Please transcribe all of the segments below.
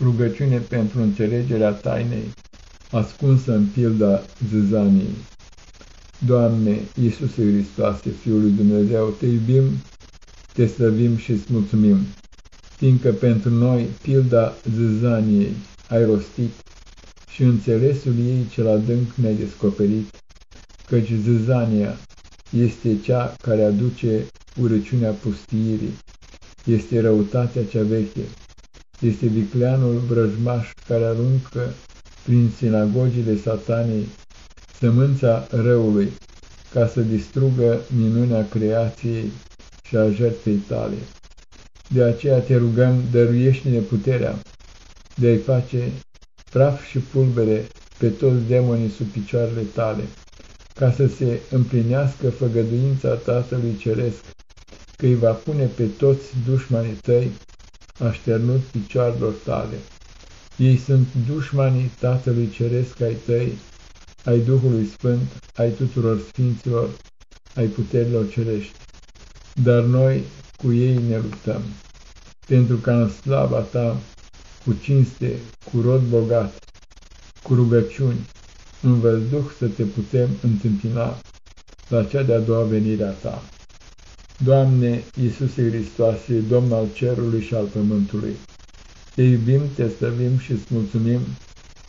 Rugăciune pentru înțelegerea tainei, ascunsă în pilda zâzaniei. Doamne, Iisuse Hristoase, Fiul lui Dumnezeu, Te iubim, Te slăvim și îți mulțumim, fiindcă pentru noi pilda zâzaniei ai rostit și înțelesul ei cel adânc ne-ai descoperit, căci zâzania este cea care aduce urăciunea pustiirii, este răutatea cea veche, este vicleanul vrăjmaș care aruncă prin sinagogile satanei sămânța răului, ca să distrugă minunea creației și a jertfei tale. De aceea te rugăm, dăruiește-ne puterea de a-i face praf și pulbere pe toți demonii sub picioarele tale, ca să se împlinească făgăduința Tatălui Ceresc, că îi va pune pe toți dușmanii tăi așternut picioarelor tale. Ei sunt dușmanii Tatălui Ceresc ai tăi, ai Duhului Sfânt, ai tuturor sfinților, ai puterilor cerești. Dar noi cu ei ne luptăm, pentru ca în slava ta, cu cinste, cu rod bogat, cu rugăciuni, în văzduh să te putem întâmpina la cea de-a doua venire a ta. Doamne Iisuse Hristoase, Domn al cerului și al pământului, te iubim, te slăvim și îți mulțumim,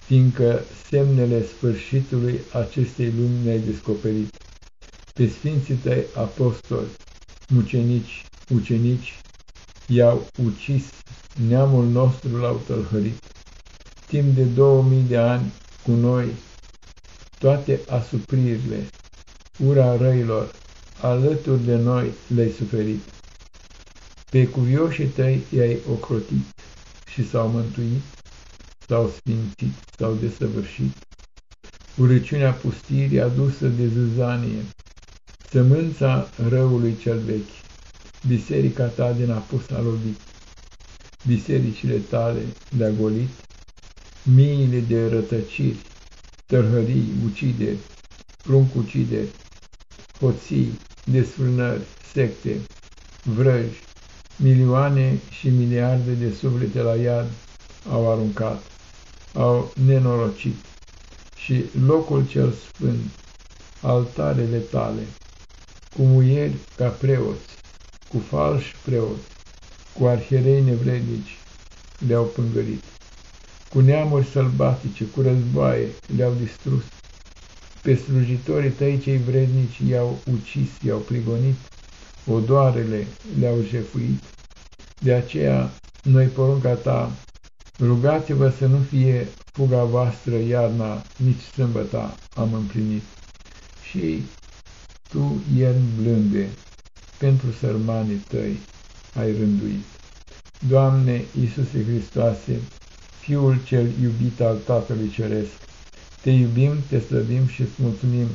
fiindcă semnele sfârșitului acestei lumi ne-ai descoperit. Pe Sfinții tăi apostoli, mucenici, ucenici, i-au ucis, neamul nostru l-au tălhărit. Timp de 2000 de ani cu noi, toate asupririle, ura răilor, alături de noi le-ai suferit. Pe cuvioșii tăi i-ai ocrotit și s-au mântuit, s-au sfințit, s-au desăvârșit. Urăciunea pustirii adusă de zâzanie, sămânța răului cel vechi, biserica ta din apus a lovit, bisericile tale le-a golit, miile de rătăciri, tărhării, ucideri, pruncucideri, hoții, desfrânări, secte, vrăji, milioane și miliarde de suflete la iad au aruncat, au nenorocit și locul cel sfânt, altarele tale, cu muieri ca preoți, cu falși preoți, cu arherei nevrednici, le-au pângărit. Cu neamuri sălbatice, cu războaie, le-au distrus pe slujitorii tăi cei vrednici i-au ucis, i-au prigonit, odoarele le-au jefuit. De aceea, noi porunca ta, rugați-vă să nu fie fuga voastră iarna, nici sâmbăta am împlinit. Și tu, ierni blânde, pentru sărmanii tăi ai rânduit. Doamne Iisuse Hristoase, Fiul cel iubit al Tatălui Ceresc, te iubim, te slăbim și îți mulțumim,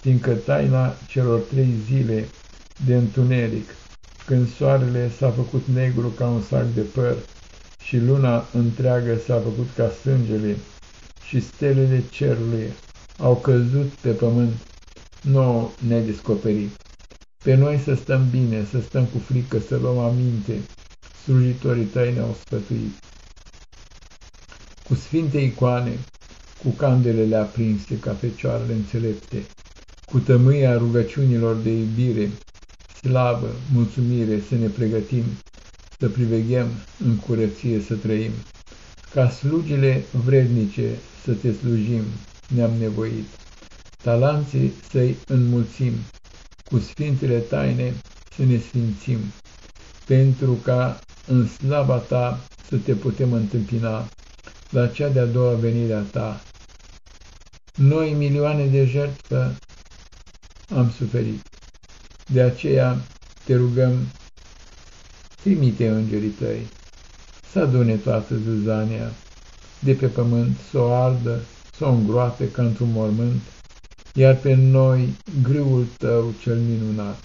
fiindcă taina celor trei zile de întuneric, când soarele s-a făcut negru ca un sac de păr și luna întreagă s-a făcut ca sângele și stelele cerului au căzut pe pământ, nouă ne descoperit. Pe noi să stăm bine, să stăm cu frică, să luăm aminte, slujitorii tăi ne-au sfătuit. Cu sfinte icoane, cu candelele aprinse ca fecioarele înțelepte, cu tămâia rugăciunilor de iubire, slavă, mulțumire, să ne pregătim, să priveghem în curăție să trăim, ca slugile vrednice să te slujim, ne-am nevoit, talanții să-i înmulțim, cu sfintele taine să ne sfințim, pentru ca în slava ta să te putem întâmpina la cea de-a doua venire a ta, noi milioane de jertfă am suferit. De aceea te rugăm, trimite îngerii tăi, să adune toată zâzania de pe pământ, să o ardă, să o îngroape ca într-un mormânt, iar pe noi grâul tău cel minunat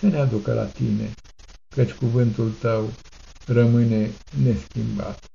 să ne aducă la tine, căci cuvântul tău rămâne neschimbat.